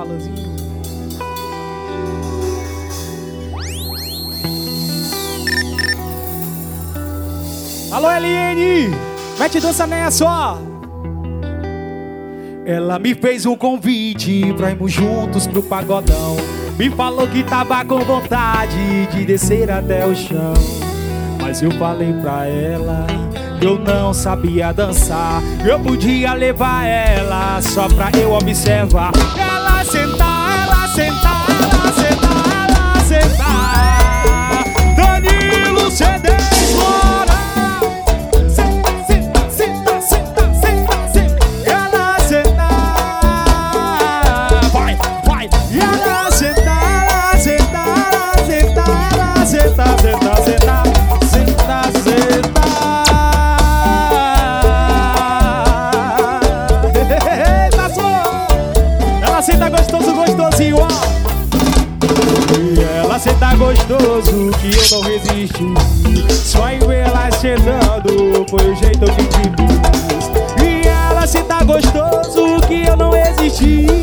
malanzinho. Alô, LN! Mete dança nessa! Ela me fez um convite pra irmos juntos pro pagodão. Me falou que tava com vontade de descer até o chão. Mas eu falei pra ela eu não sabia dançar. Eu podia levar ela só pra eu observar. Ela gostosinho, ó. E ela senta gostoso que eu não resisti. Só em ver ela sentando foi o jeito que te fiz. E ela senta gostoso que eu não resisti.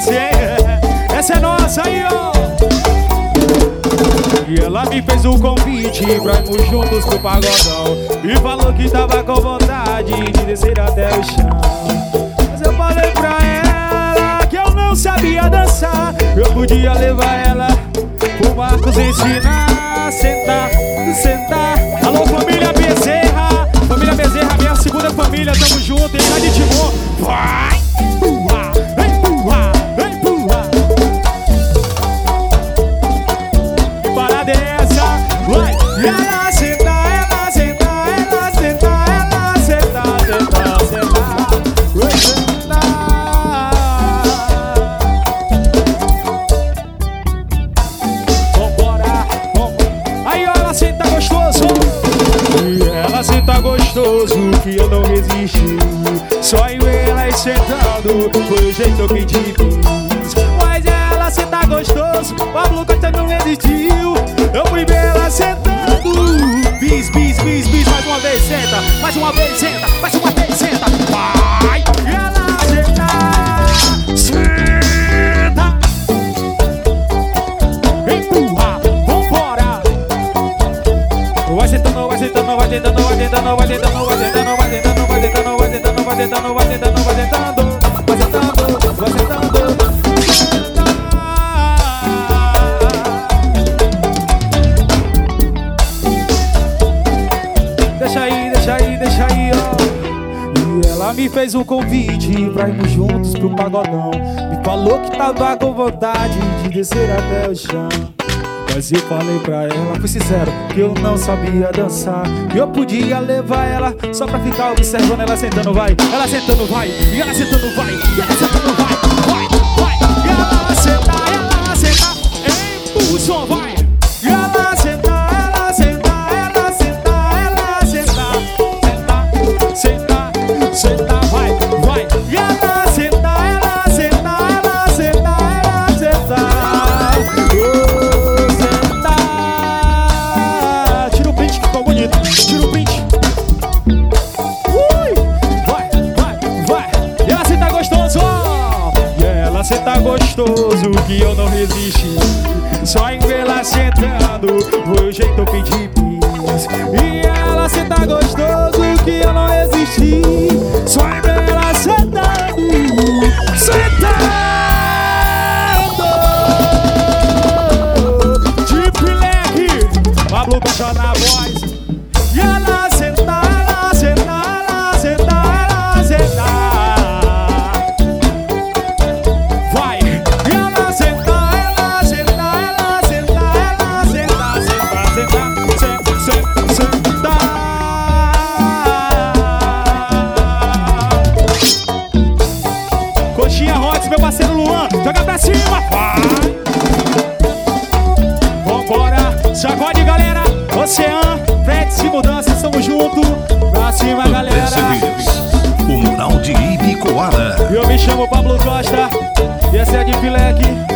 Agradecem, hein? Essa é nossa aí, ó. E ela me fez um convite pra irmos juntos pro pagodão. E falou que tava com vontade de descer até o chão. Mas eu falei pra ela que eu não sabia dançar. Eu podia levar ela pro Marcos ensinar sentar, sentar. Alô família Bezerra, família Bezerra, minha segunda família, tamo junto, e tá de timor. Vai, gostoso que eu não resisti. Só em ver ela sentando foi o jeito que te fiz. Mas ela senta gostoso, Pablo Costa não resistiu. Eu fui ver ela sentando. Bis, bis, bis, bis, mais uma vez senta, mais uma vez senta, mais uma vai tentando, vai tentando, vai tentando, vai sentando, vai sentando. Deixa aí, deixa aí, deixa aí, ó. E ela me fez um convite pra irmos juntos pro pagodão. Me falou que tava com vontade de descer até o chão. Mas eu falei pra ela, fui sincero, que eu não sabia dançar. Que eu podia levar ela só pra ficar observando ela sentando, vai. Ela sentando, vai. E ela sentando, vai. E ela sentando, vai. Gostoso que eu não resisti. Só em vê-la sentando foi o jeito que te fiz. E ela senta gostoso que eu não resisti. Só em vê-la sentando, sentando. Tipo Pablo Costa na voz. Cima, vai! Vambora, sacode galera, Ocean, Fred e Mudança, estamos junto, pra cima galera. O mural de Ibicoara. Eu me chamo Pablo Costa, e essa é a de.